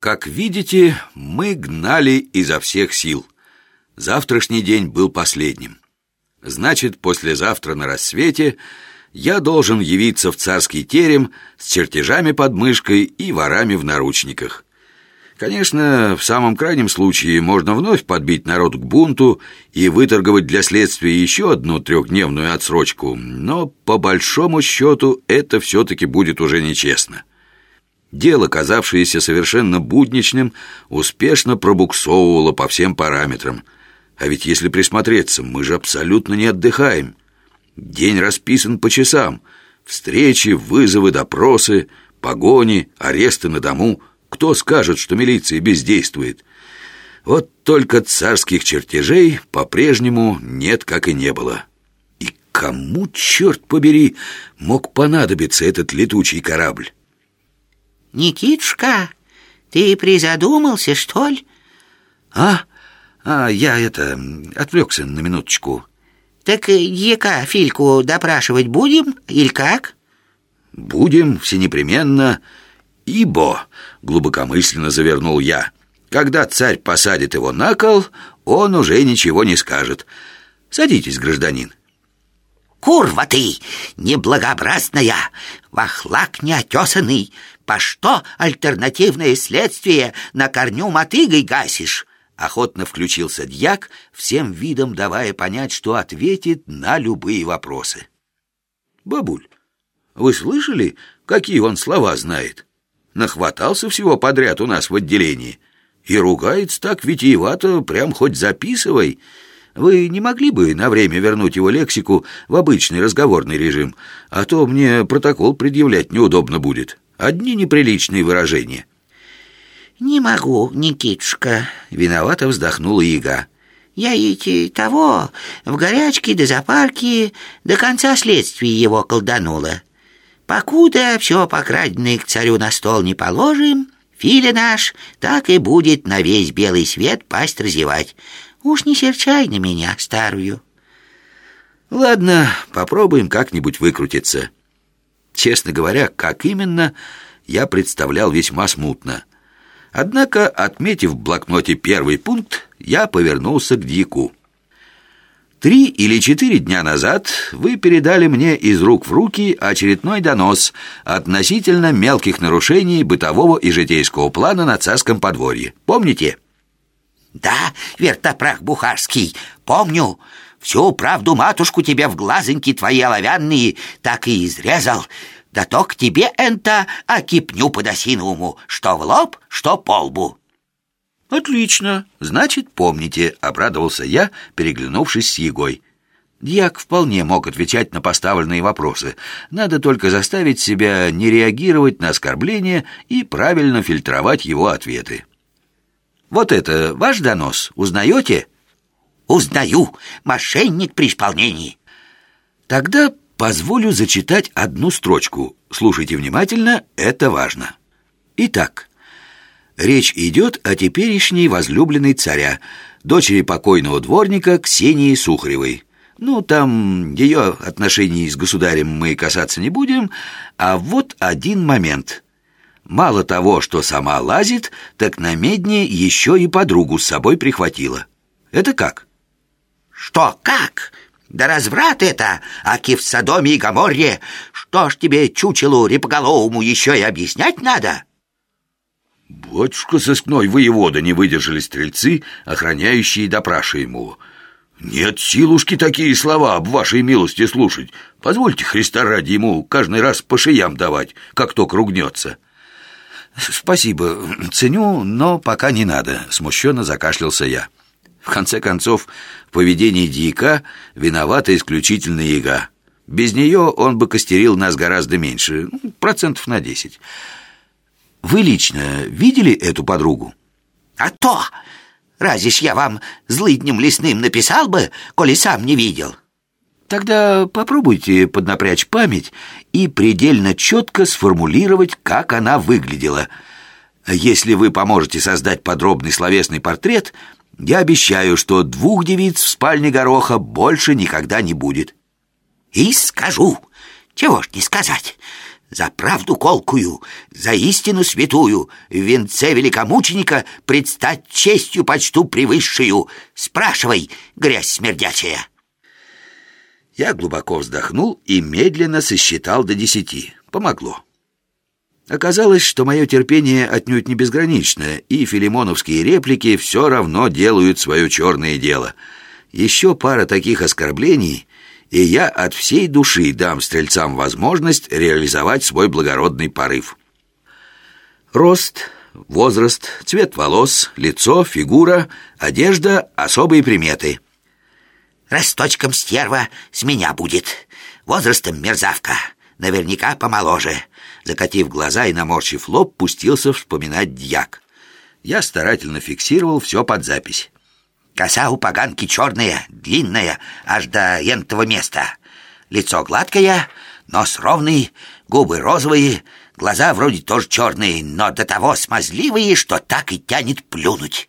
Как видите, мы гнали изо всех сил. Завтрашний день был последним. Значит, послезавтра на рассвете я должен явиться в царский терем с чертежами под мышкой и ворами в наручниках. Конечно, в самом крайнем случае можно вновь подбить народ к бунту и выторговать для следствия еще одну трехдневную отсрочку, но по большому счету это все-таки будет уже нечестно. Дело, казавшееся совершенно будничным, успешно пробуксовывало по всем параметрам. А ведь если присмотреться, мы же абсолютно не отдыхаем. День расписан по часам. Встречи, вызовы, допросы, погони, аресты на дому. Кто скажет, что милиция бездействует? Вот только царских чертежей по-прежнему нет, как и не было. И кому, черт побери, мог понадобиться этот летучий корабль? Никитушка, ты призадумался, что ли? А? А, я это, отвлекся на минуточку. Так яка Фильку допрашивать будем, или как? Будем, все непременно, ибо, глубокомысленно завернул я, когда царь посадит его на кол, он уже ничего не скажет. Садитесь, гражданин. Курва ты, неблагообразная, вахлак неотесанный, по что альтернативное следствие на корню мотыгой гасишь? Охотно включился дьяк, всем видом давая понять, что ответит на любые вопросы. «Бабуль, вы слышали, какие он слова знает? Нахватался всего подряд у нас в отделении. И ругается так витиевато, прям хоть записывай. Вы не могли бы на время вернуть его лексику в обычный разговорный режим, а то мне протокол предъявлять неудобно будет. Одни неприличные выражения». «Не могу, Никитушка», — виновато вздохнула Ига. «Я эти того, в горячке до запарки до конца следствия его колданула. Покуда все покраденное к царю на стол не положим, Филя наш так и будет на весь белый свет пасть разевать. Уж не серчай на меня, старую». «Ладно, попробуем как-нибудь выкрутиться». Честно говоря, как именно, я представлял весьма смутно. Однако, отметив в блокноте первый пункт, я повернулся к Дику. Три или четыре дня назад вы передали мне из рук в руки очередной донос относительно мелких нарушений бытового и житейского плана на царском подворье. Помните? Да, вертопрах бухарский, помню. Всю правду матушку тебе в глазоньки твои оловянные так и изрезал. Да то к тебе, энто, окипню под осиновому, что в лоб, что по лбу». «Отлично, значит, помните», — обрадовался я, переглянувшись с Егой. Дьяк вполне мог отвечать на поставленные вопросы. Надо только заставить себя не реагировать на оскорбления и правильно фильтровать его ответы. «Вот это ваш донос, узнаете?» «Узнаю. Мошенник при исполнении». «Тогда Позволю зачитать одну строчку. Слушайте внимательно, это важно. Итак, речь идет о теперешней возлюбленной царя, дочери покойного дворника Ксении Сухаревой. Ну, там ее отношений с государем мы касаться не будем, а вот один момент. Мало того, что сама лазит, так на медне еще и подругу с собой прихватила. Это как? Что, как? Да разврат это, аки в Содоме и Гоморре. Что ж тебе, чучелу репоголовому, еще и объяснять надо?» «Батюшка сыскной воевода!» — не выдержали стрельцы, охраняющие допрашиваемого. «Нет силушки такие слова об вашей милости слушать. Позвольте Христа ради ему каждый раз по шеям давать, как только ругнется». «Спасибо, ценю, но пока не надо», — смущенно закашлялся я. В конце концов, в поведении дьяка виновата исключительно яга. Без нее он бы костерил нас гораздо меньше, процентов на десять. Вы лично видели эту подругу? А то! Разве ж я вам злыднем лесным написал бы, коли сам не видел? Тогда попробуйте поднапрячь память и предельно четко сформулировать, как она выглядела. Если вы поможете создать подробный словесный портрет – я обещаю, что двух девиц в спальне гороха больше никогда не будет. И скажу. Чего ж не сказать. За правду колкую, за истину святую, в венце великомученика предстать честью почту превысшую. Спрашивай, грязь смердячая. Я глубоко вздохнул и медленно сосчитал до десяти. Помогло. Оказалось, что мое терпение отнюдь не безграничное, и филимоновские реплики все равно делают свое черное дело. Еще пара таких оскорблений, и я от всей души дам стрельцам возможность реализовать свой благородный порыв. Рост, возраст, цвет волос, лицо, фигура, одежда — особые приметы. Росточком стерва с меня будет, возрастом мерзавка, наверняка помоложе. Закатив глаза и наморщив лоб, пустился вспоминать дьяк. Я старательно фиксировал все под запись. Коса у поганки черная, длинная, аж до ентого места. Лицо гладкое, нос ровный, губы розовые, глаза вроде тоже черные, но до того смазливые, что так и тянет плюнуть.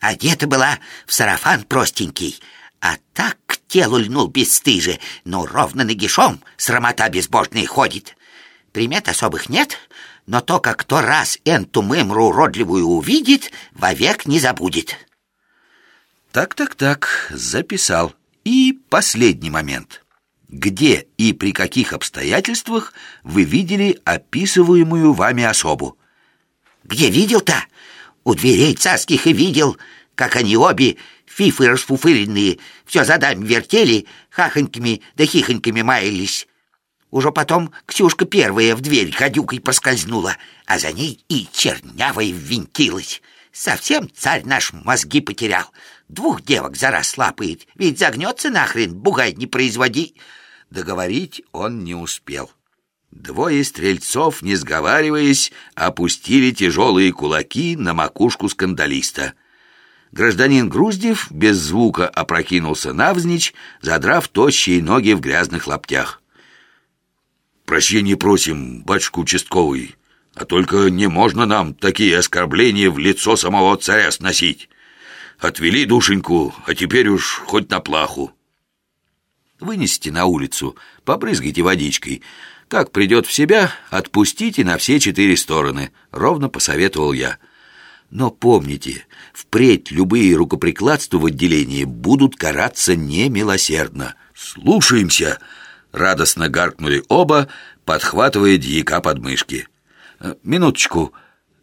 Одета была в сарафан простенький, а так к телу льнул бесстыже, но ровно нагишом срамота безбожная ходит. Примет особых нет, но то, как кто раз энту мымру уродливую увидит, вовек не забудет. Так-так-так, записал. И последний момент. Где и при каких обстоятельствах вы видели описываемую вами особу? Где видел-то? У дверей царских и видел, как они обе, фифы расфуфыренные, все за дами вертели, хахоньками да хихоньками маялись. Уже потом Ксюшка первая в дверь гадюкой проскользнула, а за ней и чернявая ввинтилась. Совсем царь наш мозги потерял. Двух девок за раз лапает, ведь загнется нахрен, бугай не производи. Договорить он не успел. Двое стрельцов, не сговариваясь, опустили тяжелые кулаки на макушку скандалиста. Гражданин Груздев без звука опрокинулся навзничь, задрав тощие ноги в грязных лаптях. «Прощения просим, батюшка участковый, а только не можно нам такие оскорбления в лицо самого царя сносить». Отвели душеньку, а теперь уж хоть на плаху. Вынесите на улицу, побрызгайте водичкой. Как придет в себя, отпустите на все четыре стороны, ровно посоветовал я. Но помните, впредь любые рукоприкладства в отделении будут караться немилосердно. Слушаемся, радостно гаркнули оба, подхватывая дьяка под мышки. «Э, минуточку,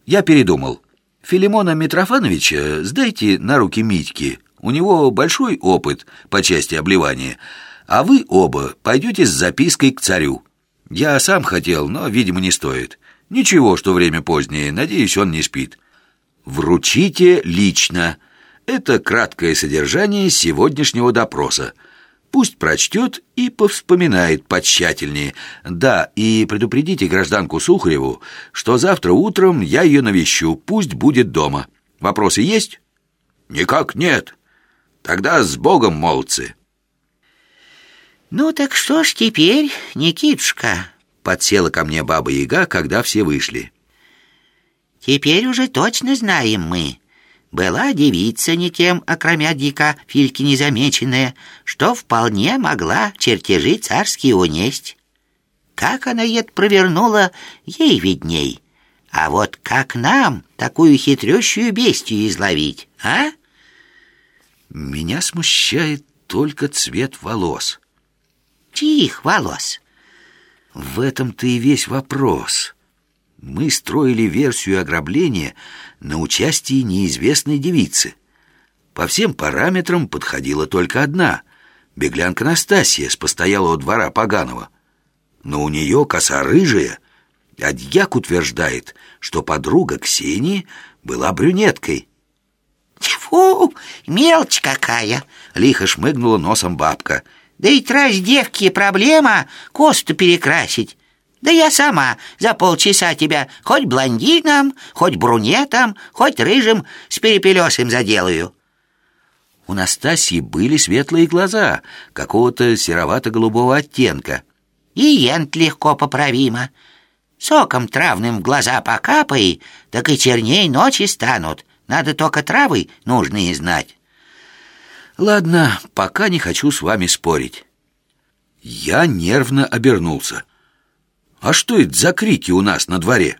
я передумал. Филимона Митрофановича сдайте на руки Митьке. У него большой опыт по части обливания. А вы оба пойдете с запиской к царю. Я сам хотел, но, видимо, не стоит. Ничего, что время позднее. Надеюсь, он не спит. Вручите лично. Это краткое содержание сегодняшнего допроса. Пусть прочтет и повспоминает потщательнее. Да, и предупредите гражданку Сухареву, что завтра утром я ее навещу, пусть будет дома. Вопросы есть? Никак нет. Тогда с Богом, молодцы. Ну так что ж теперь, Никитушка? Подсела ко мне баба Яга, когда все вышли. Теперь уже точно знаем мы, была девица не тем, окромя дика Фильки незамеченная, что вполне могла чертежи царские унесть. Как она ед провернула, ей видней. А вот как нам такую хитрющую бестию изловить, а? Меня смущает только цвет волос. Чьих волос? В этом-то и весь вопрос мы строили версию ограбления на участии неизвестной девицы. По всем параметрам подходила только одна — беглянка Настасья с постоялого двора Паганова. Но у нее коса рыжая, а дьяк утверждает, что подруга Ксении была брюнеткой. «Тьфу, мелочь какая!» — лихо шмыгнула носом бабка. «Да и трась девки проблема косту перекрасить. Да я сама за полчаса тебя хоть блондином, хоть брунетом, хоть рыжим с перепелесым заделаю». У Настасьи были светлые глаза, какого-то серовато-голубого оттенка. И ент легко поправимо. Соком травным в глаза покапай, так и черней ночи станут. Надо только травы нужные знать. Ладно, пока не хочу с вами спорить. Я нервно обернулся. А что это за крики у нас на дворе?